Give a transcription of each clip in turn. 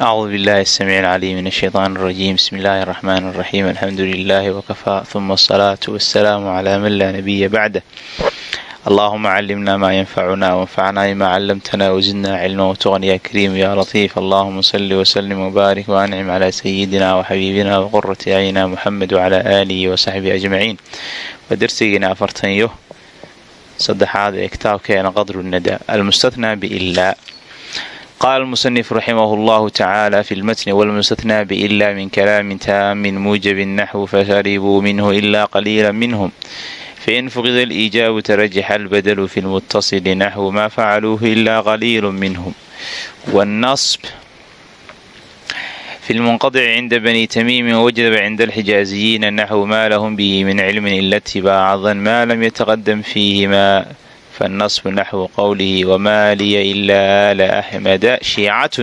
acuudu billahi asamiic alcaliim min ashaytaan rajiim bismi illaahi araxmaan araxiim alxamdu lilaahi wakafaa huma asalaatu wasalaamu calaa man laa nabiya bacda allaahuma calimna maa yanfacuna wanfacnaa bimaa calamtana wasidna cilma watuqan yaa kariim yaa latiif allahuma salli wasalim wabaarik waancim calaa sayidina waxabiibina waqurati acyina muxamed wacalaa aalihi wasaxbihi ajmaciin waa darsigeena afartan iyo saddexaad ee kitaabkeena qadru nadaa almustathnaa biilaa qaala musanif raximahu llahu tacaala fi lmatni walmustathnaa biila min kalaamin taamin muujabin naxwi fasharibuu minhu ilaa qaliila minhum fain fuqida alijaabu tarajaxa albadalu fi lmutasili naxwu maa facaluuhu ilaa qaliilu minhum wannasb fi lmunqadici cinda bani tamiimin wajaba cinda alxijaaziyiina naxwu maa lahum bihi min cilmin ila tibaacadan maa lam yataqadam fiihimaa فالنصب نحو قوله وما لي إلا آل أحمد شيعة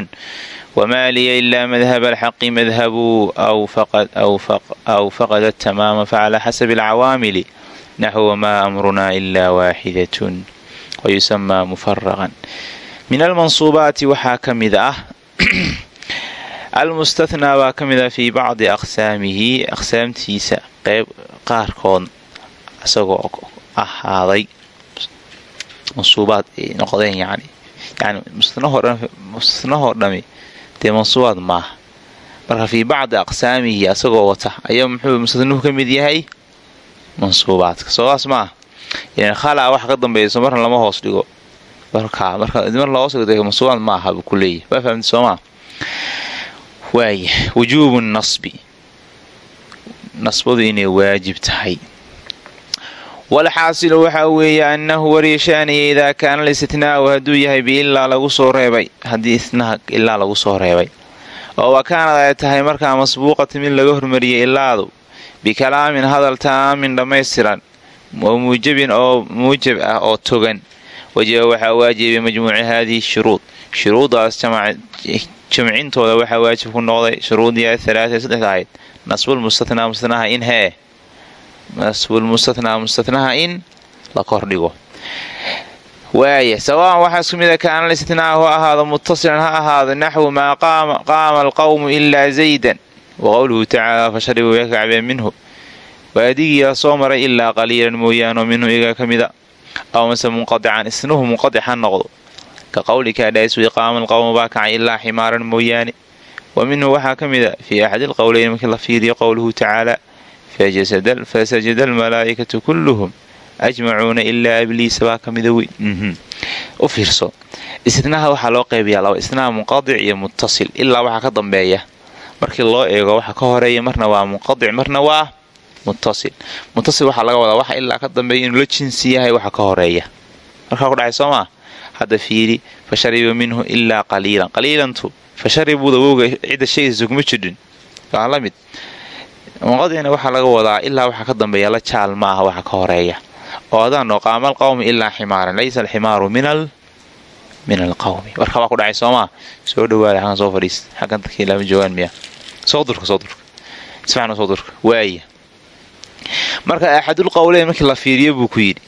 وما لي إلا مذهب الحق مذهب أو فقد, أو فق أو فقد التمام فعلى حسب العوامل نحو ما أمرنا إلا واحدة ويسمى مفرغا من المنصوبات waxaa ka mid ah almustathnaa baa ka mid ah fii bacdi aqsaamihi aqsaamtiisa qeyb qaarkood isagoo ahaaday mansuubaad ay noqdeen yani yani mustathnahoo dhami dee mansuubaad maaha. Marka fii bacdi aqsaamihi asagoo wata ayaa muxuu mustathnuhu ka mid yahay? Mansuubaadka. Soogaas maaha. Yani khalaa waxa ka dambeeyso marna lama hoos dhigo. Marka mar la hoos dhigo mansuubaad maaha buu ku waa fahamti soomaa waaya wujuubu nasbi. Nasbadu inay waajib tahay walxaasilu waxaa weeye annahu waryashaaniya idaa kaana listitnaau hadduu yahay biilaa lagu soo reebay. Haddii isnaha ilaa lagu soo reebay. Oo wa kaanad ay tahay markaa masbuuqata mid laga hormariyay ilaadu bikalaamin hadal taamin dhammaystiran. Oo muujabin oo muujab ah oo togan. Wajaba waxaa waajibay majmuuci haadihi shuruud. Shuruudaas jamcintooda waxaa waajib ku noqday shuruudii halaaa saddexda ahayd nasbulmustathnaa mustanaha in hee nasbulmustathnaa mustanaha in la kordhigo. Waaya sawaan waxaa isku mida kaana listithnaa ha ahaado muttasilan ha ahaado naxwu maa qaama alqawmu ilaa zaydan. Wa qowluhu tacaala fasharibuu yakacbeen minhu. Waadigiyaa soo maray ilaa qaliilan mooyaano minhu iga ka mida aw mase munqadican isnuhu munqadic ha noqdo. Ka qowlika dhaaswi qaama alqowmu baa kacay ilaa ximaaran mooyaane. Wa minhu waxaa ka mid a fii axadi alqowleyn markii la fiiriyo qowluhu tacaala fasajada almalaa'ikatu kulluhum ajmacuuna ilaa ibliisa baa ka mida u fiirso istinaha waxaa loo qeybiyaa laba istinaha munqadic iyo muttasil ilaa waxaa ka dambeeya markii loo eego waxa ka horreeya marna waa munqadic marna waa muttasil muttasil waxaa laga wadaa waxa ilaa ka dambeeya inuu la jinsi yahay waxa ka horreeya markaa ku dhacay soo maa hadda fiiri fa shariba minhu ilaa qaliilan qaliilantu fa sharibuuda wowga cidda sheegaysa kuma jirin waa la mid munqadicna waxaa laga wadaa ilaa waxaa ka dambeeya la jaal ma aha waxa ka horreeya. Oo adaano qaamal qawmi ilaa ximaaran. Laysa alximaaru min alqawmi warka waa ku dhacay soomaa soo dhawaada xaggan soo fadhiis. Xaggan dadkii joogaan miya? Soo durka soo durka. Ismacna soo durka. Waaya marka axadul markii la fiiriyo buu ku yidhi.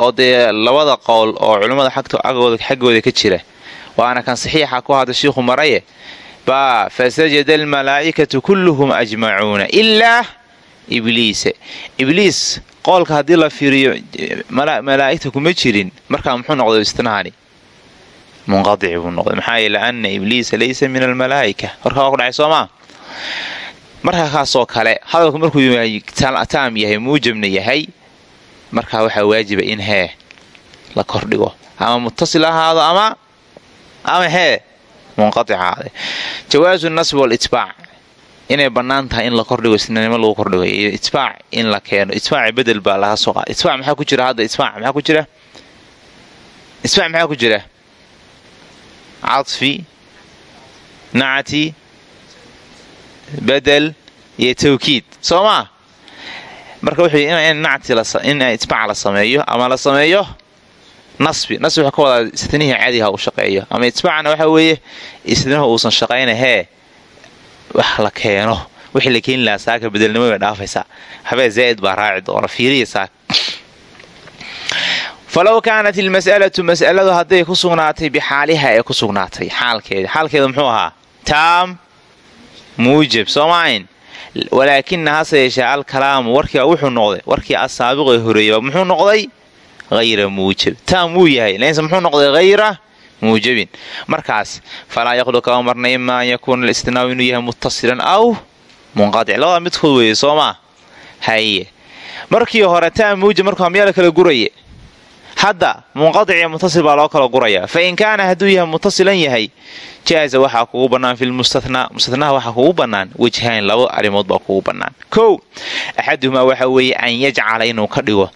Oo dee labada qowl oo culimmada xaggooda ka jira. Waana kan saxiixa ku hadda shiikhu maraye baa fasajada almalaa'ikatu kulluhum ajmacuuna ilaa ibliisa ibliis qoolka haddii la fiiriyo malaa'igta kuma jirin. Markaa muxuu noqday istinaani? Munqadici buu noqday. Maxaa yeele ana ibliisa laysa min almalaa'ika. Warkaa waa ku dhacay soomaa markaa kaasoo kale hadalku markuu taam yahay muujabna yahay markaa waxaa waajiba in hee la kordhigo. Ama muttasil ahaado ama ama hee jawaasu nasbi walitbaac inay bannaan tahay in la kordhigo isnanimo lagu kordhigo iyo itbaac in la keeno. Itbaaci bedel baa laga soo qaada itbaac maxaa ku jira hadda? Itbaac maxaa ku jira? Itbaac maxaa ku jira? Cadfi nacti bedel iyo tawkiid. Soo maa marka wuxuu in nacti in itbaac la sameeyo ama la sameeyo nasbi nasbi wuxuu ka wadaa istinihii caadiha uu shaqeeyo. Ama itbaacna waxa weeye isnihu uusan shaqayna hee wax la keeno wixii la keeni lahaa saaka bedelnimo bay dhaafaysaa habee zaa'id baa raaci doona fiiriya saaka falow kaanat ilmas'alatu mas'aladu hadday ku sugnaatay bixaaliha ee ku sugnaatay xaalkeeda. Xaalkeeda muxuu ahaa taam muujab soomayn walaakina hase yeeshee alkalaamu warkiiba wuxuu noqday warkii asaabiqee horeeyaba muxuu noqday hayra muujab taam wuu yahay. Laynse muxuu noqday hayra muujabin markaas falaa yaqlu kama marna ima an yakuuna alistinaau inuu yahay muttasilan aw munqadic labada midkood weeye soo haye. Markii hore taam muujab markuu amyaala kala guraye? Hadda munqadic iyo muttasil baa loo kala gurayaa fa in kaana hadduu yahay muttasilan yahay jaaza waxaa kugu bannaan fi lmustathnaa mustathnaha waxaa kugu bannaan wejhayn laba arrimood baa kugu bannaan. Kow axaduhumaa waxa weeye an yajcala inuu ka dhigo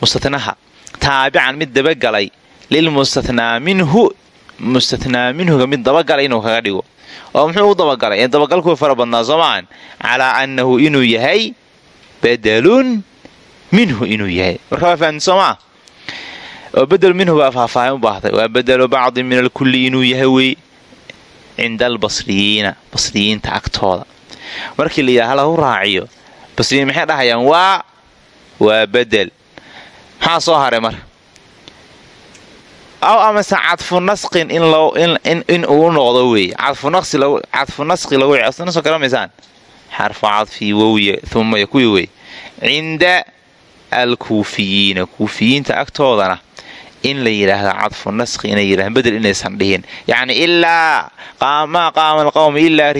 mustathnaha taabican mid dabagalay lilmustathnaa minhu mustathnaa minhuga mid dabagalay inuu kaga dhigo. Oo muxuu u dabagalay ee dabagalkuu fara badnaa soomaan calaa annahu inuu yahay badalun minhu inuu yahay. Marka waa oo bedel minhu baa faahfaahin u baahday. Waa bedelo bacdi min alkulli inuu yahay wey cinda albasriyiina basriyiinta agtooda. Markii la yidhaha lahu raaciyo? Basriyiin maxay dhahayaan? Waa waa bedel maxaa soo haray marka aw amase cadfu nasqin in uu noqdo wey. Cadfu nasqi lagu soo garamaysaan xarfu cadfi wowya umaya kuwii wey. Cinda alkuufiyiina kuufiyiinta agtoodana in la yidhaahdo cadfu naskhi inay yidhahdaan bedel inaysan dhihin. Yacni ilaa maa qaama alqawm ilaa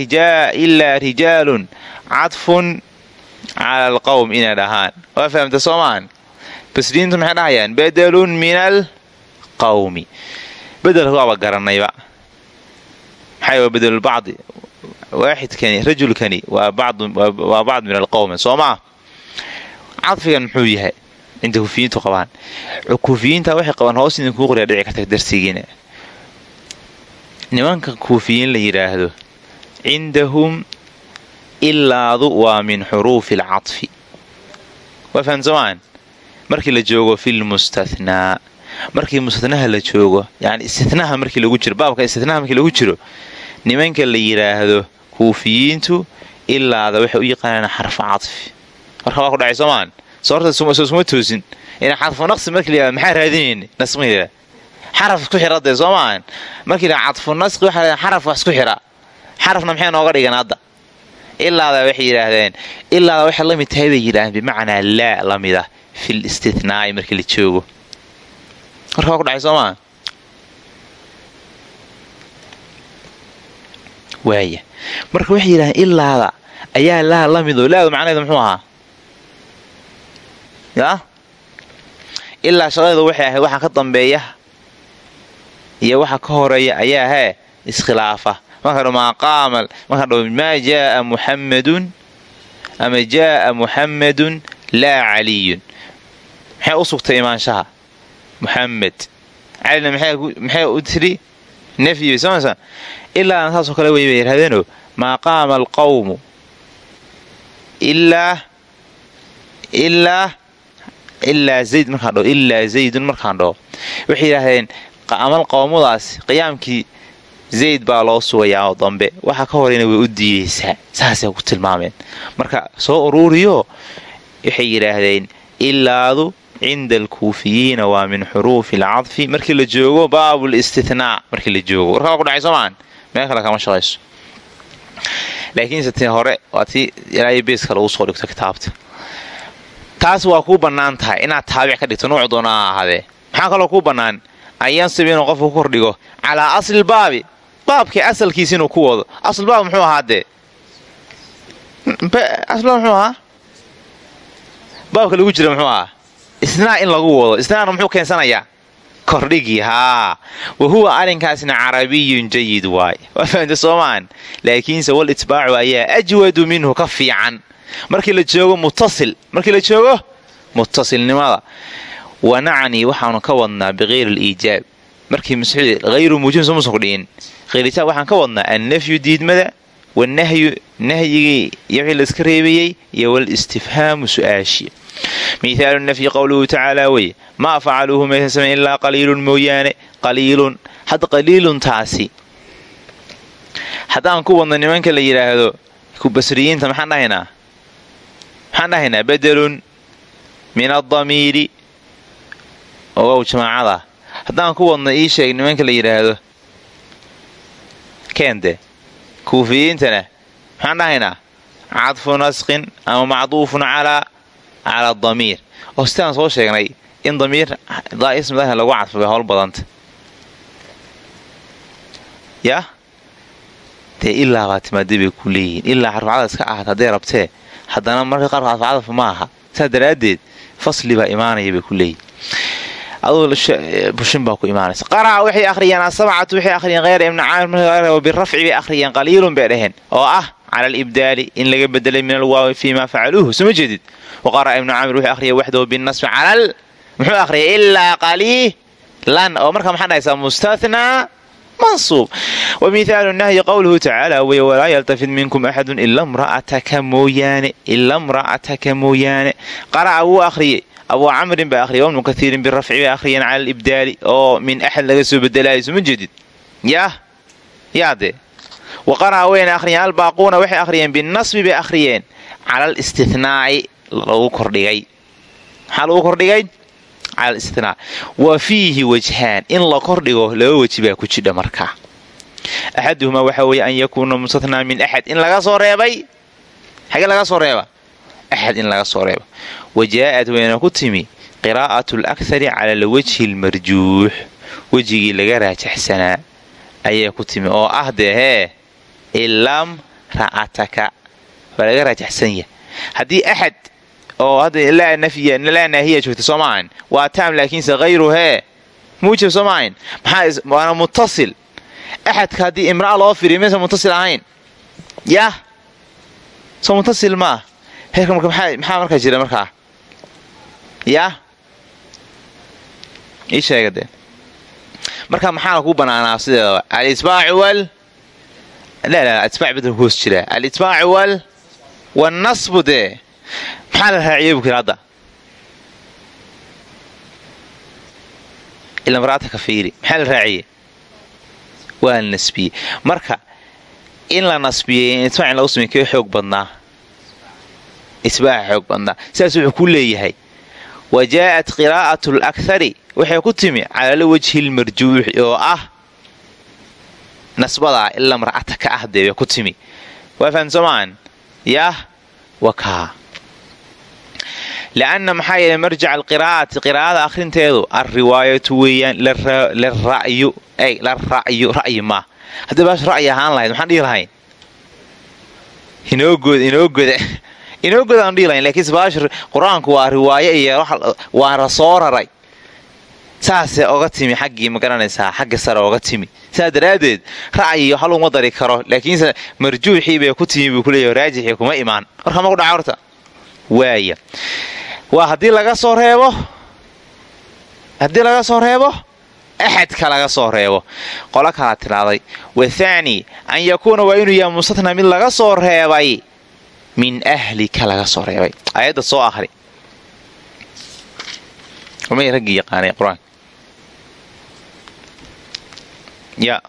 rijaalun cadfun cala alqawm inay dhahaan. Waa fahamta soo maahan basriintu maxay dhahayaan? Bedelun min alqawmi bedelka waaba garanayba maxay waa bedelulbacdi waaxidkani rajulkani waa bacd min alqawmi soo maa cadfigan muxuu yahay inta kuufiyiintu qabaan. Kuufiyiinta waxay qabaan hoos idinkuu qoriya dhici karta darsigiina. Nimanka kuufiyiin la yidhaahdo cindahum ilaadu waa min xuruufi alcadfi waa fahamsamaan markii la joogo filmustathnaa markii mustathnaha la joogo yani istinaha markii lagu jiro baabka istinaha markii lagu jiro nimanka la yidhaahdo kuufiyiintu ilaada waxay u yaqaanaan xarfa cadfi marka waa ku dhacay soomaan. Soortasuma toosin. Ina cadfu naqsi markii la yihahdo maxaa raadinayna nasmiga? Xaraf isku xira dee soo maahan markii la cadfu nasqi waxa la xaraf wax isku xira. Xarafna maxay nooga dhigan hadda? Ilaada waxay yidhaahdeen ilaada waxay la tahay bay yidhahdeen bimacnaa laa la mida fil istithnaa'i markii la joogo. Marka waa ku dhacay soo maaha waaya marka waxay yidhahdeen ilaada ayaa laa la midoo laadu macnaheedu muxuu ahaa? Yaa ilaa shaqadeedu waxay ahayd waxa ka dambeeya iyo waxa ka horreeya ayaa hee iskhilaafa marka maaqaamal marka dho maa jaaa muxammadun ama jaaa muxammadun laa caliyun maxay u sugtay imaanshaha? Muxamed calina maxay u tiri nafyi soomasa ilaa saasoo kale wey bay maa qaama alqawmu? Ilaa zayd markaan dhao ilaa zaydun markaan dhao waxay yidhaahdeen amal qowmadaas qiyaamkii zayd baa loo sugayaa oo dambe. Waxa ka horeyna way u diidaysaa. Saasay ku tilmaameen. Marka soo uruuriyo waxay yidhaahdeen ilaadu cinda alkuufiyiina waa min xuruufi alcadfi markii la joogo baabul istithnaa markii la joogo warkaa ku dhacay soomaan meel kale kama shaqayso laakiinse tii hore waa tii ilaayo beeska lagu soo dhigto kitaabta taas waa kuu bannaan tahay inaad taabic ka dhigto nuucu doona ha maxaa kaloo kuu bannaan an yansib inuu qofku ku kordhigo calaa asli baabi baabkii asalkiisa inuu ku wado aslbaab muxuu ahaa dee aslbaab muxuu ahaa baabka lagu jira muxuu ahaa isnaa in lagu wado isnaana muxuu keensanayaa kordhigii haa. Wa huwa arrinkaasna carabiyun jayid waay. Waa fahamta soomaan laakiinse wal itbaacu ayaa ajwadu minhu ka fiican. Markii la joogo muttasil. Markii la joogo muttasilnimada. Wanacnii waxaanu ka wadnaa bikayri aliijaab. Markii hayru muujibin soo musanku dhihin khayrijaab waxaan ka wadnaa annafyu diidmada wanahyu nahyigii iyo wixii reebayey iyo walistifhaamu su'aashi. Mithaalu nafyi qowluhu tacaala wey maa facaluuhu maysan samayn ilaa qaliilun mooyaane qaliilun hadda qaliiluntaasi haddaan ku wadno nimanka la yidhaahdo basriyiinta maxaan dhahaynaa? Maxaan dhahaynaa? Bedelun min adamiiri ogow jamaacada. Haddaan ku wadno ii sheeg nimanka la yidhaahdo keende kuufiyiintana maxaan dhahaynaa cadfu nasqin ama macduufun calaa cala damiir oo sidaan soo sheegnay in damiir ismidahn lagu cadfo bay howl badanta yah dee ilaa baa timaada bay ku leeyihiin ilaa xarfacada iska ahaat hadday rabtee haddana marka qaarka xarfacadaf ma aha saas daraaddeed fasli baa imaanaya bay ku leeyihiin aduu bushin baa ku imaanaysa. Qara'a waxay akhriyeen asabcatu waxay akhriyeen hayra ibni caamir birafci bay akhriyeen qaliilun bay oo ah cala alibdaali in laga bedelay min alwaawi fii ma facaluuhu suma jeedid? Wa qara'a ibnu caamir wuxuu akhriya waxdahu binasbi calal muxuu akhriyay ilaa qaliilan oo marka maxaa dhahaysaa mustathnaa mansuub. Wa mihaalu nahyi qowluhu tacaala wey walaa yaltafid minkum axadun ila mra'ataka mooyaane ila mra'ataka mooyaane. Qara'a abuu camrin baa akhriya wabnu kaiirin birafci bay akhriyeen cala alibdaali oo min axad laga soo bedelaayo suma jeedid yaah yaade wa qara'a wayna akhriyeen albaaquuna waxay akhriyeen binasbi bay akhriyeen cala alistithnaa'i lagu kordhigay maxaa lagu kordhigay cala alistinaa wa fiihi wajhaan in la kordhigo laba weji baa ku jidha markaa axaduhumaa waxaa weeye an yakuuna mustathnaa min axad in laga soo reebay xagee laga soo reeba axad in laga soo reeba wa jaa'at wayna ku timi qiraa'atu alakhari cala alwajhi almarjuux wejigii laga raajaxsanaa ayaa ku timi oo ah dee hee ilam ra'ataka waa laga raajaxsan yahay haddii axad oo hadda laa naahiya joogta soo maahan waa taam laakiinse hayru hee muujib soo maahayn maxaa waana muttasil axadka haddii imra'a loo firiyo maysan muttasil ahayn yah soo muttasil maah heerka maxaa markaa jira markaa yah ii sheega dee. Marka maxaana kuu banaanaa sideedaba wal isbaac bedel hoos jira. Alisbaacu wal wanasbu dee. Maxaa la raaciyey bukir hadda? Ila maraata ka fiiri. Maxaa la raaciyey? Waa la marka in la nasbiyey in isbaac in lagu samey kee xoog badnaa isbaaca xoog badnaa. Sidaas wuxuu ku leeyahay wa jaa'at qiraa'atu alakhari waxay ku timi calala wajhi lmarjuuxi oo ah nasbadaa ila mar'ata ka ah dee ku timi. Waa fahamsoomaan yaah wakaa lianna maxaa yeelay marjac alqiraa'ati qiraa'ada akhrinteedu alriwaayatu weeyaan lara'yu la ra'yu ra'yi maa haddii baash ra'yi ahaan lahayd maxaan dhihi lahayn? Inoogoda inoogoda inoogoda aan dhihi baash qur'aanku waa riwaayo iyo waana soo raray. Saasee oga timi xaggii ma garanaysaa xagga sare oga timi. Saas daraaddeed ra'yi waxa laguma dari karo laakiinse marjuuxii bay ku timi buu kuleeyahy raajixii kuma imaan. Warka ma dhaca horta? Waaya. Waa haddii laga soo reebo? Haddii laga soo reebo? Axadka laga soo reebo. Qolo kala tidhaaday wathaani an yakuuna waa inuu yahay mustatna mid laga soo reebay min ahlika laga soo reebay. Ayadda soo ahri may raggii yaqaanay qur'aanka ya.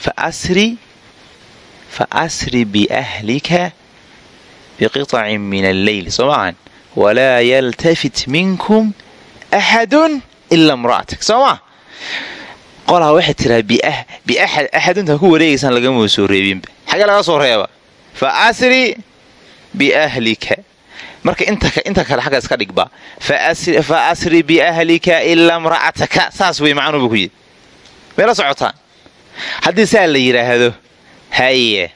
Faasri faasri biahlika biqitacin min alleyl soo maahan walaa yaltafit minkum axadun ila imra'atak soo maa qolaa waxay tiraa biaxad axadunta ku wareegaysaan lagama soo reebinba xagee laga soo reeba. Fa asri biahlika marka inta kale xagga iska dhigba. Fa asri biahlika ila imra'ataka. Saas wey macnuuba ku yidhi. Mayla socotaan. Haddii saa la yidhaahdo haye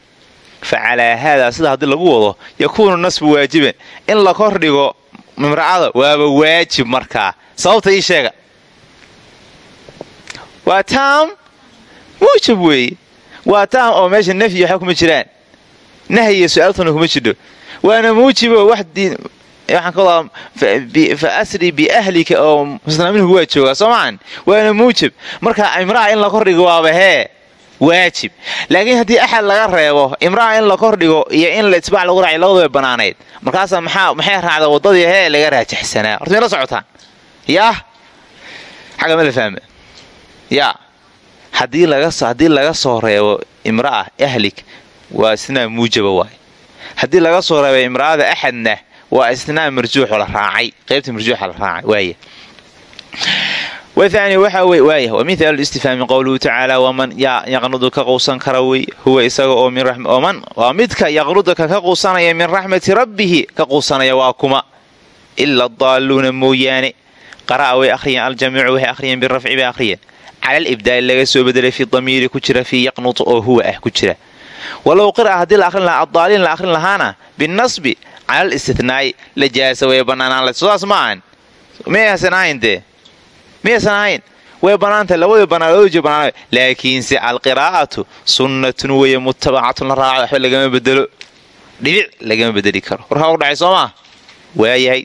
fa calaa haadaa sida haddii lagu wado yakuunu nasbu waajiban in la kor dhigo imra'ada waaba waajib markaa. Sababta ii sheega waa taam? Muujab weeye waa taam oo meesha nafyi waxba kuma jiraan. Nahyiyo su'aaltuna kuma jidho waana muujibo waxaan fa asri biahlika oo musnaminhu waa joogaa soo waana muujab marka imra'a in la kordhigo waaba hee waajib. Laakiin haddii axad laga reebo imra'a in la kordhigo iyo in la itbaac lagu raaciy labadu way bannaanayd. Markaasaa maxay raacda waddadii hee laga raajaxsanaa horta mayla socotaan. Yaah? Xagga mala fahma yaa haddii laga soo reebo imra'a ahlik waa isnaa muujaba waay. Haddii laga soo reebay imra'ada axadna waa isnaa marjuuxo la raacay qaybta marjuuxa la raacay waaya wathani waxa wey waayah wa mithaalu istifhaami qowluhu tacaala waman yaqnudu ka quusan kara wey huwa isaga oo minman waa midka yaqnudaka ka quusanaya min raxmati rabbihi ka quusanaya waa kuma. Ila adaalluuna mooyaane. Qara'a way akhriyeen aljamiicu waxay akhriyeen cala alibdaali laga soo bedelay fi damiiri ku jira fii yaqnud oo huwa ah ku jira walow qira'a haddii la akhrin lahaa addaaliin la akhrin lahaana binasbi cala alistithnaa'i la jaasa way bannaanaan layd ma ahan miyaysan ahayn dee miyaysan ahayn way bannaantahay labadii jir bannaan laakiinse alqiraa'atu sunnatun weeye mutabacatun la raaca waxba lagama bedelo dhibic lagama bedeli karo warkaa ku dhacay soo maa waayahay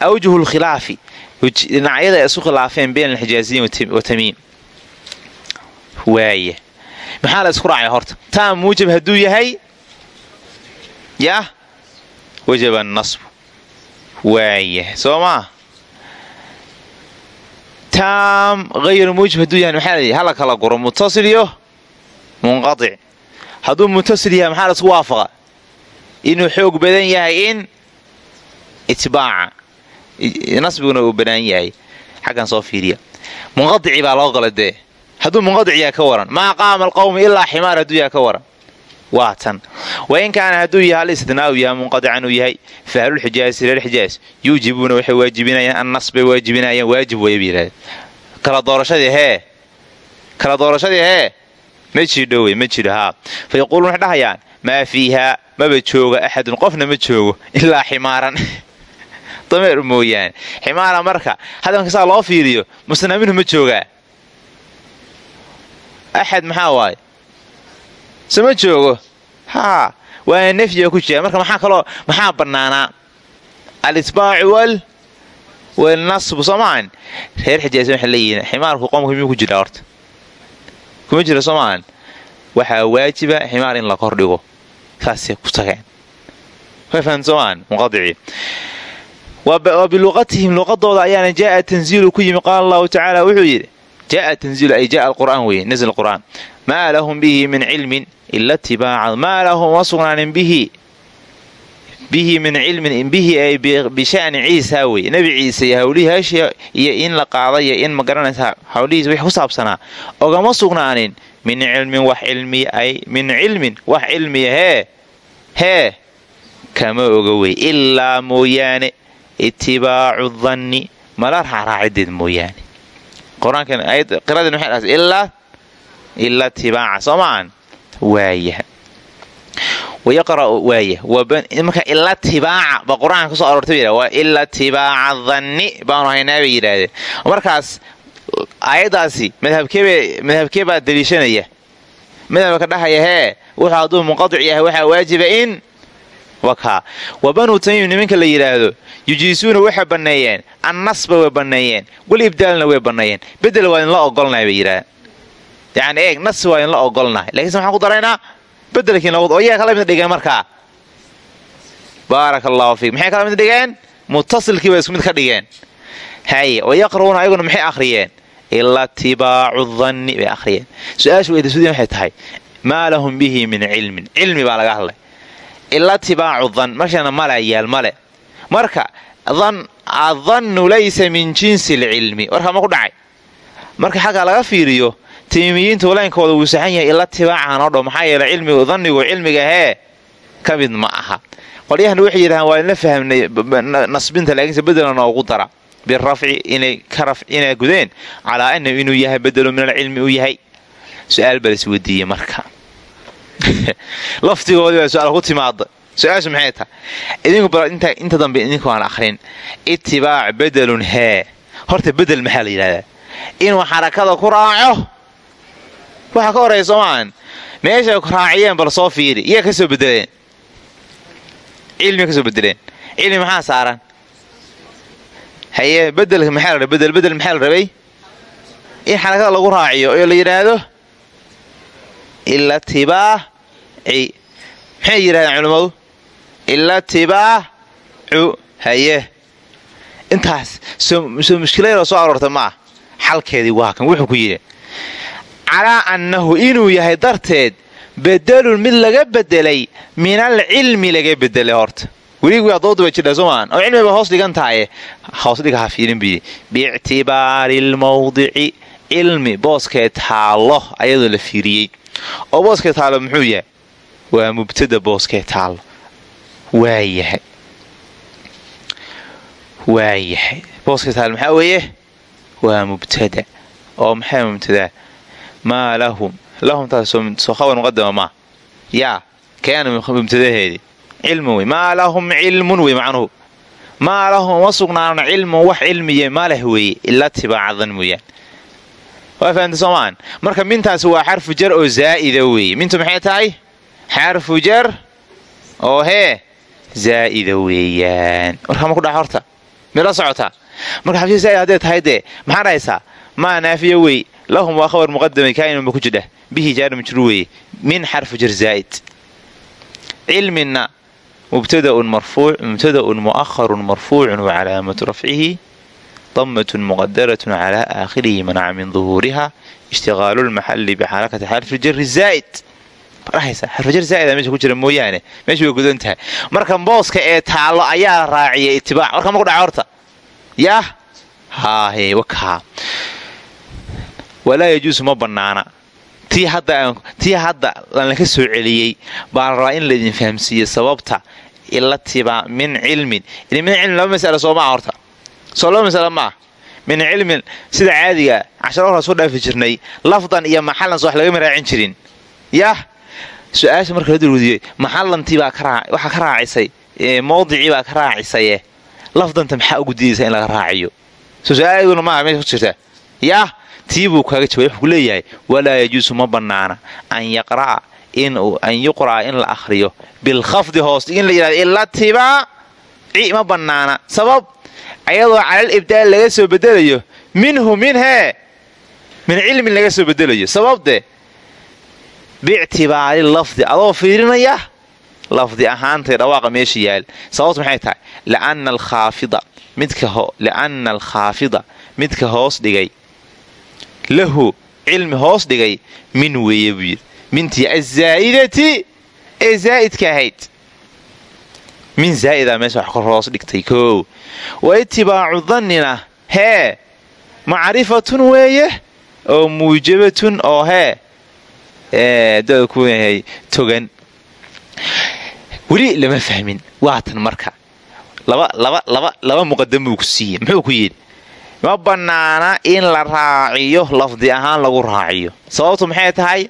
awjuhu lkhilaafi dhinacyada ay isu khilaafeen been alxijaaziyin wa tamiim waaya maxaa la isku raacay horta? Taam muujab hadduu yahay? Yah wajaba nasbu. Waaya soo maa taam hayr muujab hadduu yahay maxaa la hala kala guro. Mutasil iyo munqatic hadduu mutasil yahay maxaa la isku waafaqa? Inuu xoog badan yahay in itbaaca nasbiguna uu banaan yahay. Xaggan soo fiiriya. Munqadici baa loo gala dee hadduu munqadic yaha ka waran. Maa qaama alqawmi ilaa ximaar hadduu yaha ka waran. Waa tan wain kaana hadduu yahay alistinaau yaha munqadican uu yahay fa ahlulxijaasi reer xijaas yuujibuuna waxay waajibinayaan annas bay waajibinayaan waajib waya ba yidhahde kala doorashadii hee kala doorashadii hee ma jidho wey ma jidho haa. Fa yaquuluun waxay dhahayaan maa fiihaa maba jooga axadun qofna ma joogo ilaa ximaaran dameer mooyaane ximaara marka hadalka saa loo fiiriyo musna ma joogaa axad maxaa waaye sama joogo haa waana nefyiga ku jira marka maxaa kaloo maxaa bannaanaa alitbaacu wal walnasbu soomaan reer xijaasa waxay leeyihiin ximaarku qoomka miyuu ku jiraa horta kuma jira soomaan waxaa waajiba ximaar in la kordhigo saasay ku tageen wa biluqatihim luqadooda ayaana jaaa tanziilu ku yimi qaala allahu jaaa tanziilu ay jaa alqur'aan weye nazl qur'aan maa lahum bihi min cilmin ila itibaaca maa lahum uma sugnaanin bihi min cilmin bihi ay bisha'ni ciisa weye nebi ciise iyo hawlihii heshiya iyo in la qaadaya in ma garanaysaa hawlihiis wix ku saabsanaa ogama sugnaanin min cilmin wax min cilmin wax cilmiya hee hee kama oga wey ilaa mooyaane itibaacu danni mala raaraacideed mooyaane ilaa tibaaca soo maahan waaya wayaqra'u waaya marka ila tibaaca ba qur'aanka ku soo aroortay waa ila tibaaca danni baanu haynaa bay yidhaahdeen. Markaas aayaddaasi madhabkee baa daliishanaya. Madhabka dhahaya hee wuxuu hadduu munqadic yahay waxaa waajiba in wakaa wa banuu tamiim nimanka la yidhaahdo yujiisuuna waxay banneeyeen annasba way banneeyeen wal ibdaalna way banneeyeen. Bedel waa idinla ogolnahay bay yidhahdeen yacni eeg nas waa idinla ogolnahay lakiinse maxaan ku daraynaa bedelkiin oo yaa kala mid dhigeen markaa. Baaraka allahu fiik. Maxay kala mid dhigeen? Mutasilkii bay isku mid ka dhigeen. Haye wa yaqra'uuna ayaguna maxay akhriyeen? Ila tibaacu danni bay akhriyeen. Weydiisudii waxay tahay? Maa lahum bihi min cilmin. Cilmi baa laga hadlay ila tibaacu dan marshana male yaal male. Marka adannu laysa min jinsi alcilmi warkaa ma ku dhacay. Marka xaggaa laga fiiriyo timiimiyiinta walaankooda wuu saxan yahay ila tibaacahan oo dho maxaa yeele cilmigu dannigu cilmiga hee ka mid ma aha. Qolyahana waxay yidhahaan waa inla fahamnay nasbinta laakiinse bedela noogu dara. Birafci inay gudeen calaa anahu inuu yahay bedelo min alcilmi uu yahay. Su'aal baa las weydiiyey marka laftigoodii baa su'aal ku timaada su'aashu maxay tahay? Idinku inta dambe idinku aan akhrin. Itibaac bedelun hee horta bedel maxaa la yidhahdaa? Inuu xarakada ku raaco. Waxaa ka horreeya soomaan meeshay raaciyeen bal soo fiiri. Iyaa ka soo bedeleen. Cilmiga ka soo bedeleen. Cilmi maxaa saaran? Haye bedelka maxaa la bedel bedel maxaa la rabay? In xarakada lagu raaciyo oo la yidhaahdo? Ila maxay yidhahdeen culimmadu ila tibaacu haye. Intaas soo mushkilayoo soo aroorta ma ah xalkeedii waa kan wuxuu ku yidhi calaa annahu inuu yahay darteed bedelun mid laga bedelay min alcilmi laga bedelay horta. Weliga dooda bay jidhaa soomaan oo cilmi bay hoos dhigan tahaye hoos dhiga ha fiirin buyi biictibaari lmawdici cilmi booskee taallo ayadoo la fiiriyey. Oo booskee taallo muxuu yahay waa mubtada booskee taallo waayahay waayahay booskee taallo maxaa weeye waa mubtada oo maxay mubtadaa maa lahum lahum taas soo khabar muqadama maa yaa keena mubtadaheedii cilmu wey maa lahum cilmun wey macnuhu maa lahum uma sugnaanan cilmun wax cilmiye ma leh weeye ila tibaacadan mooyaan waa fahamta soomaan marka mintaasi waa xarfu jar oo zaa'ida weeye mintu maxay tahay xarfu jar oo hee zaa'ida weeyaan. Warkaa ma ku dhaca horta mila socotaa marka xabsi zaa'id hadday tahay dee maxaa dhahaysaa? Maa naafiya wey. Lahum waa khabar muqadamay kaa'inunba ku jidha. Bihi jaari majruur weeye. Min xarfu jar zaa'id. Cilmina mubtadaun mu'aharun marfuucun wa calaamatu rafcihi damatun muqadaratun calaa aakhirihi manaca min duhuuriha ishtiqaalu lmaxali bixarakati xarfi jari zaa'id xarfijar zaa'ida meesha ku jira mooyaane. Meesha way gudan tahay. Marka booska ee taallo ayaa raaciyay itibaac. Warka ma ku dhaca horta? Yaah haahe wakaa walaa yajuusu ma bannaana. Tii hadda lanlaka soo celiyey baa la rabaa in laydin fahamsiiyo sababta ilatiba min cilmin. Min cilmin laba masala soo maa horta. Soo laba masala maah min cilmin sida caadiga casharo hora soo dhaafi jirnay lafdan iyo maxallan so wax lagama raacin jirin. Yaah su'aasha marka la durwudiyey maxallantii baa waxaa ka raacisay mawdicii baa ka raacisaye lafdanta maxaa ugu diidaysa in laga raaciyo? Soo su'aaladuna maaha meesha ku jirta. Yaah tii buu kaaga jaway wuxuu leeyahay walaa yajuusu ma bannaana an yaqra'a an yuqra'a in la akhriyo. Bilkhafdi hoos in la yidhahdo ila tibaaci ma bannaana. Sabab ayadoo calal ibdaal laga soo bedelayo minhu min hee min cilmin laga soo bedelayo. Sababde biictibaari lafdi. Adoo fiirinaya lafdi ahaantay dhawaaqa meesha yaal. Sababtu maxay tahay? Li'anna alkhaafida. Midka hoos dhigay. Lahu cilmi hoos dhigay. Min weeye buu yidhi. Mintii azaa'idati ee zaa'idka ahayd. Min zaa'ida meesha wax kor hoos dhigtay koow. Wa itibaacu dannina hee macrifatun weeye oo muujabatun oo hee dada ku yahay togan weli lama fahmin waatan marka. Laba muqadam buu ku siiyey muxuu ku yidhi ma bannaana in la raaciyo lafdi ahaan lagu raaciyo sababtu maxay tahay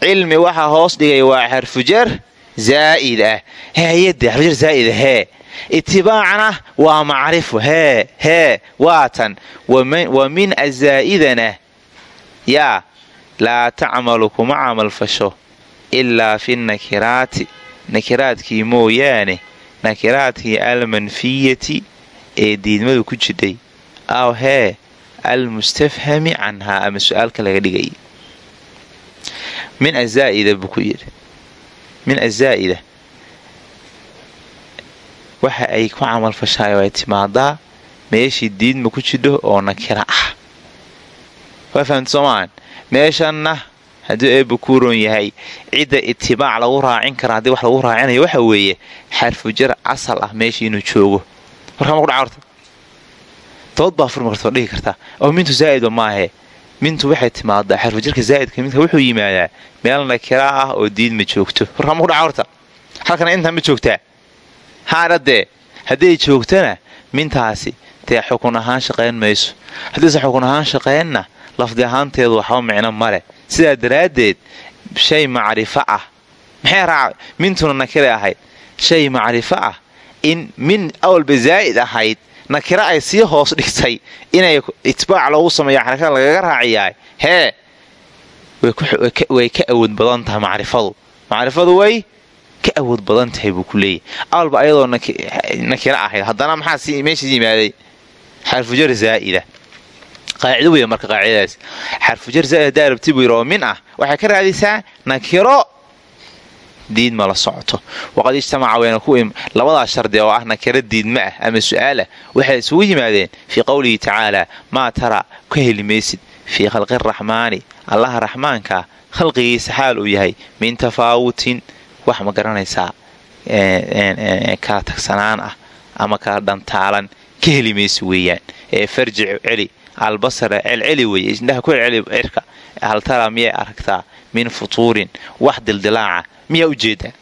cilmi waxa hoos dhigay waa xarfujar zaa'id ah heeyade xarfujar zaa'id hee itibaacna waa macrifu hee hee waatan wa min azaa'idana yaa laa tacmalu kuma camal fasho ilaa fi nakiraati nakiraadkii mooyaane nakiraadkii almanfiyati ee diidmadu ku jidhay aw hee almustafhami canhaa ama su'aalka laga dhigay. Min azaa'ida buu ku yidhi. Min azaa'ida. Waxa ay ku camal fashaay ay timaadaa meeshii diidma ku jidho oo nakira ah. Waa fahamta soomaan meeshanna hadduu eebba kuuroon yahay cidda itibaac lagu raacin kara haddii wax lagu raacinayo waxa weeye xarfujar asal ah meesha inuu joogo. Ku dood baa furmi karta oo dhihi oo mintu zaa'idba maahe. Mintu waxay timaadaa xarfujarka zaa'idka midka wuxuu yimaadaa. Meel nakira ah oo diidma joogto. Warkama ku dhaca horta? Halkana intaan ma joogtaa? Haadhadee hadday joogtana mintaasi dee xukun ahaan shaqayn mayso. Haddiise xukun ahaan shaqaynna lafdi ahaanteedu waxba micno male sidaa daraaddeed shay macrifo ah maxay raaca mintuna nakira ahayd. Shay macrifo ah in min awalba zaa'id ahayd nakira ay sii hoos dhigtay inay itbaac loogu sameeyo xarakada lagaga raaciyaa hee way ka awood badan tahay macrifadu. Macrifadu way ka awood badan tahay buu ku leeyahy awalba ayadoo nakira ahayd haddana maxaa meesha yimaaday xarfujar zaa'ida. Qaacido weya marka qaacidadaas. Xarfujar zaa'id haddaa rabti buu oo min ah. Waxay ka raadisaa nakiro. Diidma la socoto. Waqad ijtamaca wayna ku labadaas shardi oo ah nakiro diidma ah ama su'aalah waxay isugu yimaadeen fii qowlihi tacaalaa maa tara ka heli maysid. Fii khalqi raxmaani allaha raxmaanka khalqigiisa xaal uu yahay min tafaawutin wax ma garanaysaa kala tagsanaan ah ama kala dhantaalan ka weeyaan. Ee farjic celi albasara celceli weye indhaha ku celceli cirka haltara miyay aragtaa? Min futuurin wax dildilaaca miyaa u jeedaa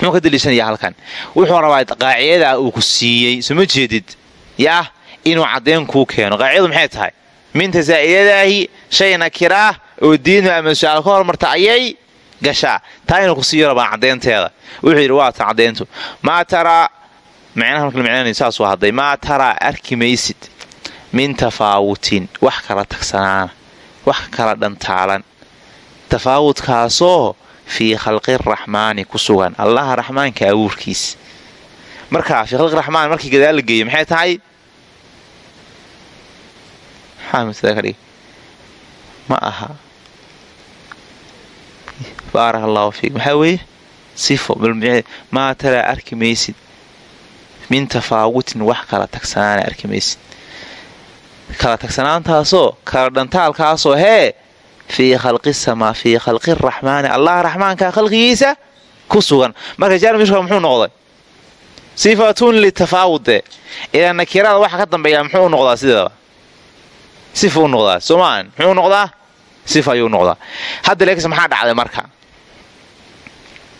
muxuu ka daliishanaya halkan? Wuxuu rabaa qaaciyadaa uu ku siiyey soma jeedid? Yaah inuu caddayn kuu keeno. Qaacidadu maxay tahay? Minta zaa'idadaahi shay nakiraah oo diidma ama su'aal ka hormarta ayay gashaa. Taa inuu ku siiyo rabaa caddaynteeda wuxuu yidhi waata caddayntu maa taraa saasuu hadday maa taraa arki maysid min tafaawutin wax kala tagsanaana wax kala dhantaalan tafaawudkaasoo fii khalqi raxmaani ku sugan allaha raxmaanka abuurkiis. Markaa fii khalqi raxmaan markii gadaal la geeyo maxay tahay? Ma aha. Allahu fiik. Maxaa weeye? Sifo maa taraa arki maysid min tafaawutin wax kala tagsanaana arki maysid kala tagsanaantaasoo kala dhantaalkaasoo hee fii khalqi samaa fii khalqi raxmaani allah raxmaanka khalqigiisa ku sugan. Marka jaarmishka muxuu noqday? Sifatun litafaawude idaa nakirada waxa ka dambeeya muxuu noqdaa sideedaba sifa u noqdaa soomaan muxuu noqdaa? Sifa ayuu noqdaa. Hadda leekis maxaa dhacday marka?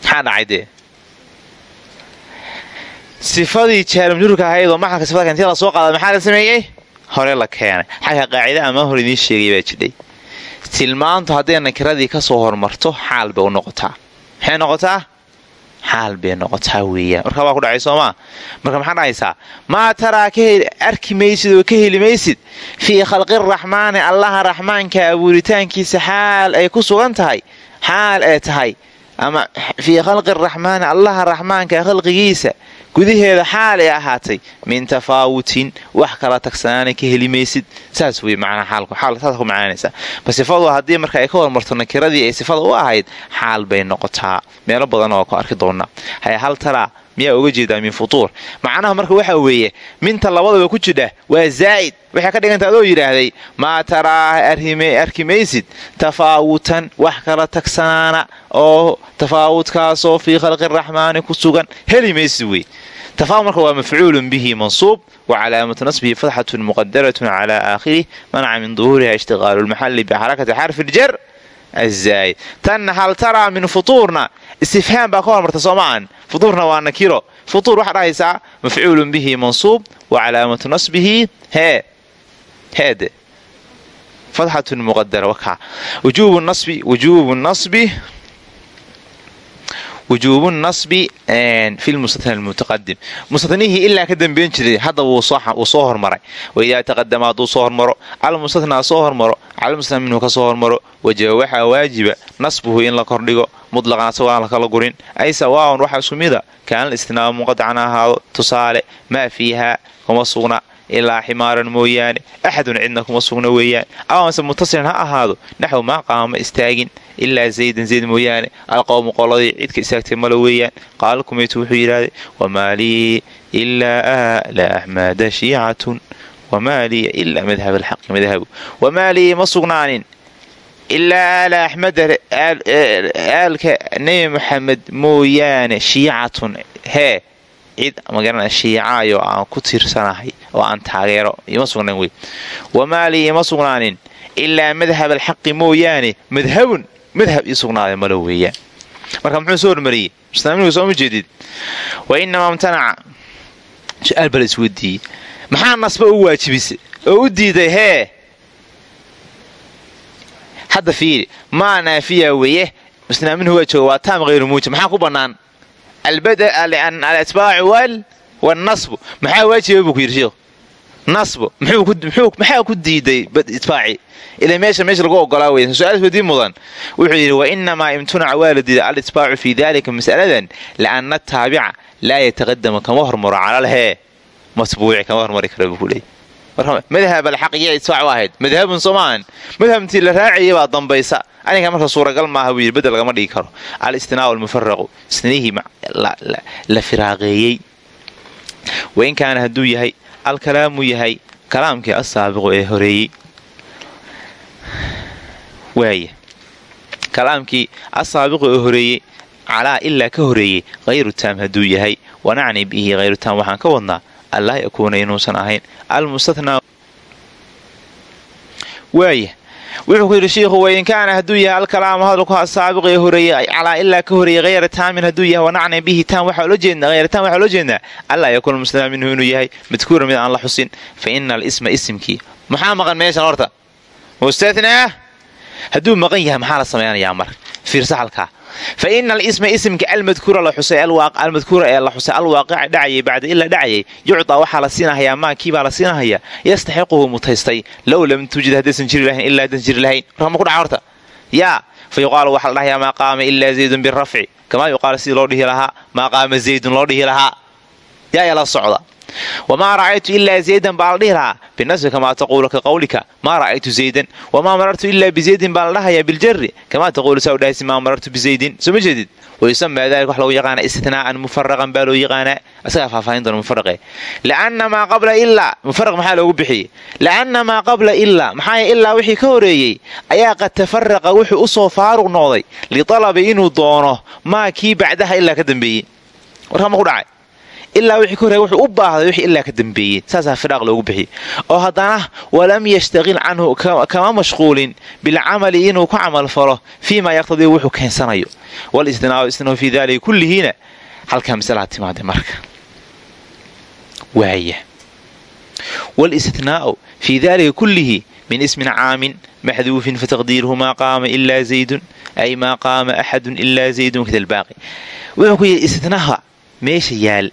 Maxaa dhacay dee sifadii jaaramjurka ahaydoo maxalka sifada intii la soo qaada maxaa la sameeyey? Hore la keenay. Xagga qaacida amaa hore idiin sheegay baa jidhay. Tilmaantu hadday nakiradii ka soo hormarto xaal bay u noqotaa. Maxay noqotaa? Xaal bay noqotaa weeyaan. Markaa waa ku dhacay soomaa marka maxaa dhahaysaa maa taraa arki maysid oo ka heli maysid? Fii khalqi raxmaani allaha raxmaanka abuuritaankiisa xaal ay ku sugan tahay. Xaal ay tahay. Ama fii khalqi raxmaani allaha raxmaanka khalqigiisa gudaheeda xaal ay ahaatay min tafaawutin wax kala tagsanaana ka heli maysid saas wey macnaa xaalku xaal saas ku macaanaysaa ba sifadu haddii marka ay ka hormarto nakiradii ay sifada u ahayd xaal bay noqotaa. Meelo badan oo ku arki doonaa haya hal taraa miyaa uga jeedaa min futuur. Macnaha marka waxa weeye minta labadaba ku jidha waa zaa'id. Waxay ka dhiganta adoo yidhaahday maa taraa arki maysid tafaawutan wax kala tagsanaana oo tafaawudkaasoo fii khalqi raxmaani ku sugan. Heli maysid wey. Tafaawud marka waa mafcuulun bihi mansuub wa calaamatu nasbihi fatxatun muqadaratun calaa aakhirih manaca min duhuuriha ishtiqaalu lmaxali bixarakati xarfi azaa'id tanna hal taraa min futuurna istifhaam baa ka hormarta soomaan futuurna waa nakiro futuur waxaa dhahaysaa mafcuulun bihi mansuub wa calaamatu nasbihi hee heede fatxatun muqadara wakaa wujuubu nasbi wujuubu nasbi wujuubu nasbi fi lmustatna almutaqadim mustatnihii ilaa ka dambeyn jiray hadda wuu soo hormaray. Waidaa taqadama hadduu soo hormaro almustatnaa soo hormaro calmustatna minhu ka soo hormaro wajaba waxaa waajiba nasbuhu in la kordhigo mutlaqan asagoo aan lakala gurin. Ay sawaaun waxa isku mida kaana istinaaba munqadacan ahaado tusaale maa fiihaa kuma sugna ilaa ximaaran mooyaane axadun cidna kuma sugna weeyaan amase mutasilan ha ahaado naxw maa qaama istaagin ilaa zaydan zayd mooyaane alqowmu qoladii cidka istaagtay male weeyaan qaala kumaytu wuxuu yidhaahday wamaa lii ilaa aala axmada shiicatun wamaa liya ilaa madhab alxaqi madhabu wamaa lii ma sugnaanin ilaa aala axmeda aalka nebi maxamed mooyaane shiicatun hee cid magarana shiicaayo aan ku tiirsanahay oo aan taageero ima sugnaan wey wamaa lii ima sugnaanin. Ilaa madhab alxaqi mooyaane madhabun madhab ii sugnaaday malo weeyaan. Marka muxuu soo hormariyey? Muslimiinku sooma jeedid? Wa inamaa imtanaca. Su'aal bala isweydiiyey maxaa nasba u waajibisay oo u diiday hee? Hadda fiiri maa naafiya weeye musnaaminhu waa jooga waa taam hayru muujib maxaa ku bannaan alatbaacu wannasbu maxaa waajiba buu ku yidhi sheikhu nasbu maxaa ku diiday itbaaci ila meesha meesha lagu ogolaa wey su'aal wadii mudan wuxuu yidhi wa inamaa imtunaca waa la diiday alitbaacu fii dalika mas'aladan lianna taabica laa yataqadama kama hormaro calalhee matbuuci kama hormari kara buu ku leeyay madhab alxaq iyo itbaac u ahayd madhabun soomaahan madhabtii la raacayay baa dambaysa arinka marka suuragal maaha buu yidhi bedel lagama dhigi karo. Al-istinaa almufaraqu istinihii la firaaqeeyey. Wain kaana hadduu yahay alkalaamu yahay kalaamkii asaabiqu ee horeeyey. Waaya kalaamkii asaabiqu ee horeeyey calaa ilaa ka horeeyey hayru taam hadduu yahay. Wanacni bihi hayru taam waxaan ka wadnaa allaa yakuuna inuusan ahayn. Almustathnaa waaya wuxuu ku yidhi shiikhu wain kaana hadduu yahay alkalaamu hadalku asaabiqee horeeyey calaa ilaa ka horeeyey hayra taamin hadduu yahay wanacna bihi taam waxaa loo jeednaa hayra taam waxaa loo jeednaa allaa yakuuna mustathnaa minhu inuu yahay madkuura mid aan la xusin fa ina alisma isimkii maxaa maqan meeshan horta? Mustathnaa hadduu maqan yahay maxaa la samaynayaa marka fiirsa halkaa fa ina alisma isimka almadkuura almadkuura ee la xusay alwaaqica dhacayay bacda ilaa dhacayay yucdaa waxaa la siinahayaa maakiibaa la siinahayaa yastaxiquhu mutaystay. Low lam tuujid haddaysan jiri lahayn ilaa haddaysan jiri lahayn marka ma ku dhaca horta. Yaa fa yuqaalu waxaa la dhahayaa maa qaama ilaa zaydun birafci kamaa yuqaalu sidii loo dhihi lahaa maa qaama zaydun loo dhihi lahaa. Yaa yaa la socda wamaa ra'aytu ilaa zaydan baa la dhihi lahaa binasbi kamaa taquulu ka qawlika maa ra'aytu zaydan wamaa marartu ilaa bizaydin baa la dhahayaa biljari kamaa taquulu saa u dhahaysi maa marartu bizaydin soo ma jeedid wayusamaa dalika wax lagu yaqaana istitnaa'an mufaraqan baa loo yaqaanaa isagaa faahfaahin doona mufaraqe lianna maa qabla ilaa mufaraq maxaa loogu bixiyey lianna maa qabla ilaa maxaa ilaa wixii ka horeeyey ayaa qad tafaraqa wuxuu u soo faaruq noqday litalabi inuu doono maa bacdaha ilaa ka dambeeyey ilaa wixii ka horey wuxuu u baahday wixii ilaa ka dambeeyey saasaa firaaq loogu bixiyey oo haddana walam yashtaqil canhu kama mashquulin bilcamali inuu ku camal falo fii maa yaqtadii wuxuu keensanayo. Walistinaa istinaa fii daalika kullihiina. Halkaa masalaha timaada marka. Waaya wlistinaau fii dalika kullihi min ismin caamin maxduufin fataqdiiruhu maa qaama ilaa zaydun ay maa qaama axadun ilaa zaydun kada lbaaqi wuxuu ku yidhi meesha yaal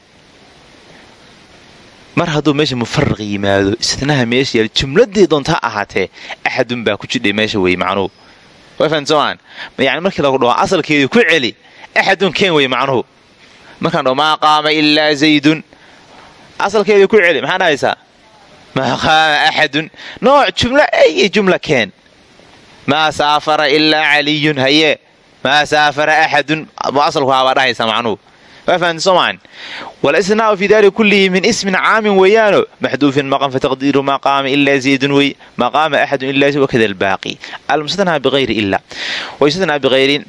mar hadduu meesha mufaraq yimaado istinaha meesha yaal jumladii doonta ha ahaatee axadun baa ku jidhay meesha wey macnuhu. Wafahmsomaan yani markii lagu dhaho asalkeedii ku celi axadun keen wey macnuhu. Markaan dhaho maa qaama ilaa zaydun. Asalkeedii ku celi maxaa dhahaysaa maa qaama axadun. Nooc jumla ay jumla keen. Maa saafara ilaa caliyun haye. Maa saafara axadun. Asalku haabaa dhahaysaa macnuhu fahamsomaan walisnaau fii dalika kullihi min ismin caamin weeyaano maxduufin maqan fataqdiiru maa qaama ilaa zaydun wey maa qaama axadun ilaa wakada albaaqi almustathnaa bigayri ila wayustathnaa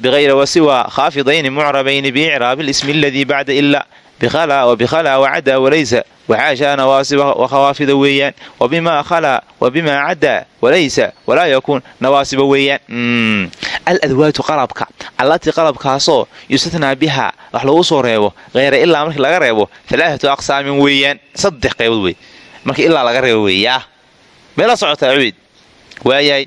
bigayra wasiwa khaafidayni mucrabayni biicraabi lismi aladii bacda ila bikhala wabikhala wacada walaysa waxaashaa nawaasiba wakhawaafida weeyaan wabimaa khalaa wabimaa caddaa walaysa walaa yakuun nawaasiba weeyaan aladwaatu qalabka allatii qalabkaasoo yustathnaa bihaa wax lagu soo reebo hayra ilaa markii laga reebo alaaatu aqsaamin weeyaan saddex qaybood wey markii ilaa laga reebo weeyaa meela socotaa cubeyd waayahay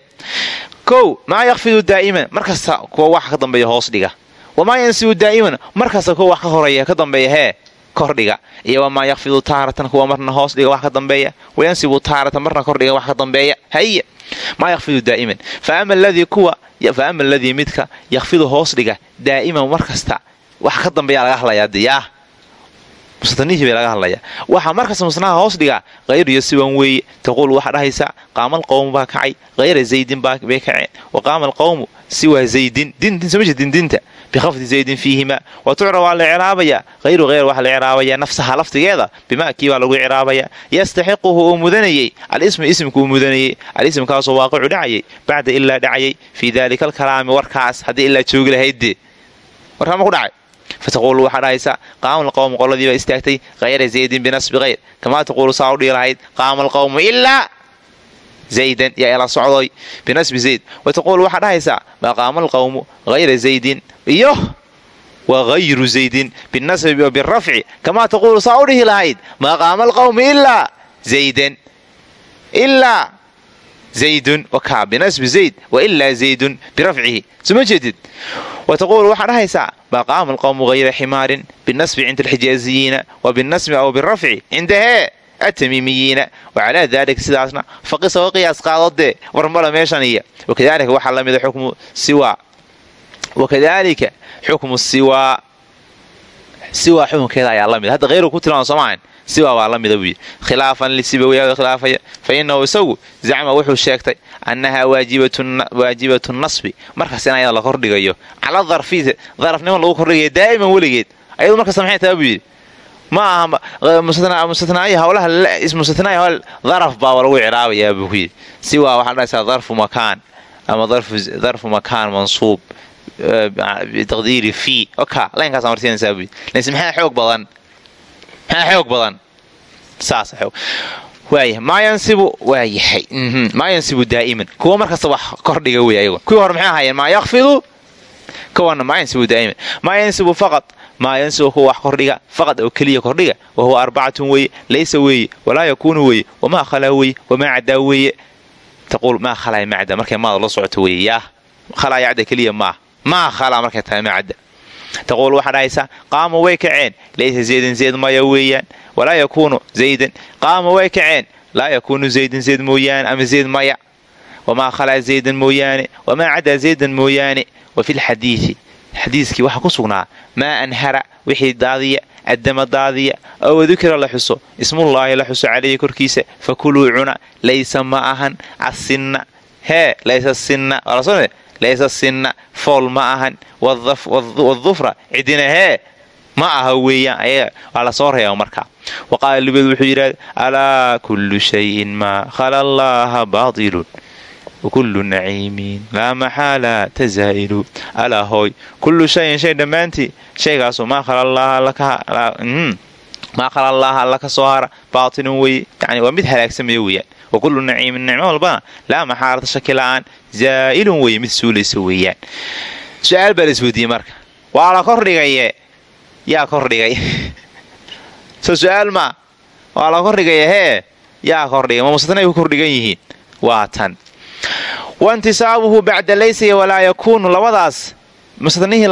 kow maa yakfidu daa'iman markasta kuwa wax ka dambeeya hoos dhiga wamaa yansibu daa'iman markasta kuwa wax ka horreeya ka dambeeya hee kordhiga iyo wamaa yakfidu taaratan kuwa marna hoos dhiga wax ka dambeeya wayansibu taaratan marna kordhiga wax ka dambeeya haya maa yakfidu daa'iman fa ama aladii midka yakfidu hoos dhiga daa'iman markasta wax ka dambeeya laga hadlayaa diyaa mustatanihi bay laga hadlayaa waxaa markasta musnaha hoos dhigaa hayru iyo siwan weeye taquul waxaa dhahaysaa qaama alqowmu baa kacay. Hayra zaydin bay kaceen wa qaama alqowmu siwaa zaydin. Dindinta bikhafdi zaydin fiihima. Wa tucra waa la ciraabayaa hayru hayr waxaa la ciraabayaa nafsaha laftigeeda bimaa kii baa lagu ciraabayaa yastaxiquhu uu mudanayey. Alismu ismku uu mudanayey. Alismkaasoo waaqicu dhacayay bacda ilaa dhacayay fii daalika alkalaami warkaas haddii ilaa joogi lahaydde warkaama ku dhacay fataquulu waxaa dhahaysaa qaama alqowmu qoladii baa istaagtay hayra zaydin binasbi hayr kamaa taquulu saa u dhihi lahayd qaama alqowmu ilaa zaydan yaa ila socdoy binasbi zayd wa taquulu waxaa dhahaysaa maa qaama alqowmu hayra zaydin iyo wa hayru zaydin binasbi wa birafci kamaa taquulu saa u dhihi lahayd maa qaama alqowmu ilaa zaydan ilaa zaydun wakaa binasbi zayd wa ilaa zaydun birafcihi soma jeedid wa taquulu waxaa dhahaysaa maa qaama alqowmu hayra ximaarin binasbi cinda alxijaaziyiina wa binasbi aw birafci cinda hee atamiimiyiina wacalaa daalika sidaasna faqisa wa qiyaas qaadodee warmala meeshan iyo wakadaalika waxaa la mida xukmu siwaa wakadaalika xukmu siwaa siwaa xukunkeeda ayaa la mid hadda hayru ku tilmaama soomaahan siwaa waa la mida buuyi khilaafan lisibawiyaado khilaafaya fa inahu isagu zacma wuxuu sheegtay annahaa waajibatu nasbi. Markaas in ayada la kordhigayo. Cala darfi darafnimo lagu kordhigayo daa'iman weligeed. Ayadu markasta maxay taha buu yidhi. Ma aha mustatnaayi hawlaha ismustatnaayi hawl daraf baa lagu ciraabayaa buu siwaa waxaa dhahaysaa darfu makaan ama darfu makaan mansuub bitaqdiiri fi oka laynkaas marsiinaysaa buu lays maxaa xoog badan maxaa xoog badan saas waaya maa yansibu waa daa'iman kuwa markasta wax kordhiga wey ayagu kuwii hore maxay ahaayeen maa yakfidu kuwana maa daa'iman maa faqad maa kuwa wax kordhiga faqad oo keliya kordhiga wa arbacatun weeye laysa weeye walaa yakuunu weeye wamaa khalaa weeye wamaa cadaa weeye taquul maa khalaa macda markay maada la socoto weeye yaa khalaa yacda keliya maa maa khalaa markay tahay macda taquul waxaa qaama way kaceen. Laysa zaydan zayd maya weeyaan. Walaa yakuunu zaydan. Qaama way kaceen. Laa yakuunu zaydan zayd mooyaane ama zayd maya. Wamaa khalaa zaydan mooyaane. Wamaa cadaa zaydan mooyaane. Wa fi lxadiidi xadiiskii waxaa ku sugnaa maa anhara wixii daadiya addama daadiya ow dukira la xuso ismullaahi la xuso calayhi korkiisa fakuluu cuna laysa ma ahan asinna hee laysa sinna laysa sinna fool ma ahan wadufra cidina hee ma aha weeyaan waa la soo reeba markaa wa qaala libed wuxuu yidhahda alaa kullu shayin maa khala allaaha baatilun wakullu naciimiin laa maxaala tasaa'ilu alaa hooy kullu shayin shay dhammaantii shaygaasu maa khala allaaha alla ka soo hara baatilun weye yani waa mid halaagsamaya weeyaan wakullu naciimin nicmo walbana laa maxaalata shaki la'aan zaa'ilun weye mid suulaysa weeyaan su'aal baa la isweydiiyey marka waa la kordhigaye yaa kordhigay soo su'aal maa waa la kordhigaya hee yaa kordhigay ma mustanay ku kordhigan yihiin waa tan waintisaabuhu bacda laysaya walaa yakuunu labadaas mustanihii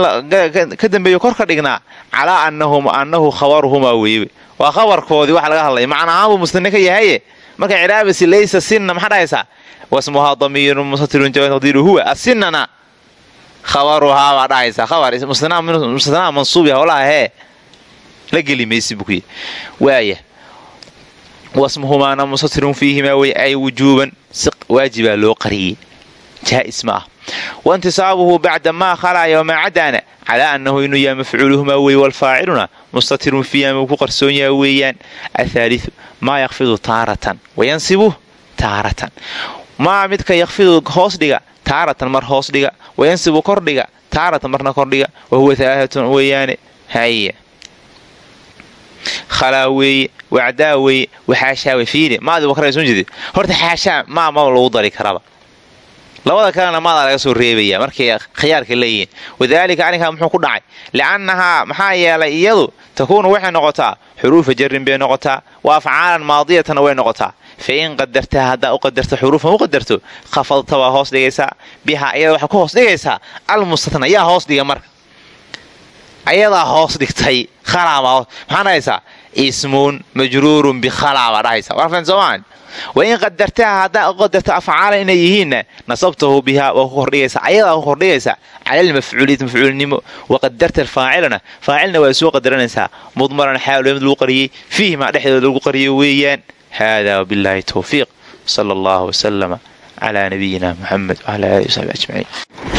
ka dambeeyo kor ka dhignaa calaa annahu khabaruhumaa weeye waa khabarkoodii wax laga marka ciraabasi laysa sinna maxaa dhahaysaa? Wasmuhaa damiirun mustatirun taqdiiru huwa. Asinana khabaruhaa baa dhahaysaa. Khabar mustanaa mansuubi howlaha hee la geli maysi buu kuyi waaya wasmuhumaana mustatirun fiihimaa wey ay wujuuban. Si waajibaa loo qariyey. Jaa'is ma ah waintisaabuhu bacda maa khalaaya wamaa cadaana calaa annahu inuu yahay mafcuuluhumaa wey walfaaciluna mustatirun fiihima uu ku qarsoon yaha weeyaan athaaliu maa yakfidu taaratan wayansibu taaratan maa midka yakfidu hoos dhiga taaratan mar hoos dhiga wayansibu kordhiga taaratan marna kordhiga wa huwa alaaatun weeyaane haya khalaa weeye wacdaa weeye waxaashaawe fiiri maadi bakrasma jeedid horta xaashaa maa ma lagu dari labada kalena maadaa laga soo reebaya. Markay khiyaarka leeyihiin wadaalika arrinkaa muxuu ku dhacay. Li'annahaa maxaa yeelay iyadu takuunu waxay noqotaa xuruufa jarin bay noqotaa wa afcaalan maadiyatana way noqotaa. Fa in qadartaa haddaa u qadarto xuruufan u qadarto khafadta waa hoos dhigaysaa. Bihaa iyada waxaa ku hoos dhigaysaa almustatna yaa hoos dhiga marka. Ayadaa hoos dhigtay khalaa maxaa dhahaysaa? Ismun majruurun bikhalaa baa dhahaysa warfan soomaan wain qadartaha haddaa u qadarto afcaalan inay yihiinna nasabtahu bihaa waa ku kordhigaysa ayadaa ku kordhigaysa cala almafcuuliyati mafcuulnimo waqadarta alfaacilana faacilna waa soo qadaranaysaa mudmaran xaalo mid lagu qariyey fiihimaa dhexdooda lagu qariyo weeyaan hada wbilaahi towfiiq sala allahu wasalama calaa nabiyina muxamed wala alihi wasaxbi ajmaciin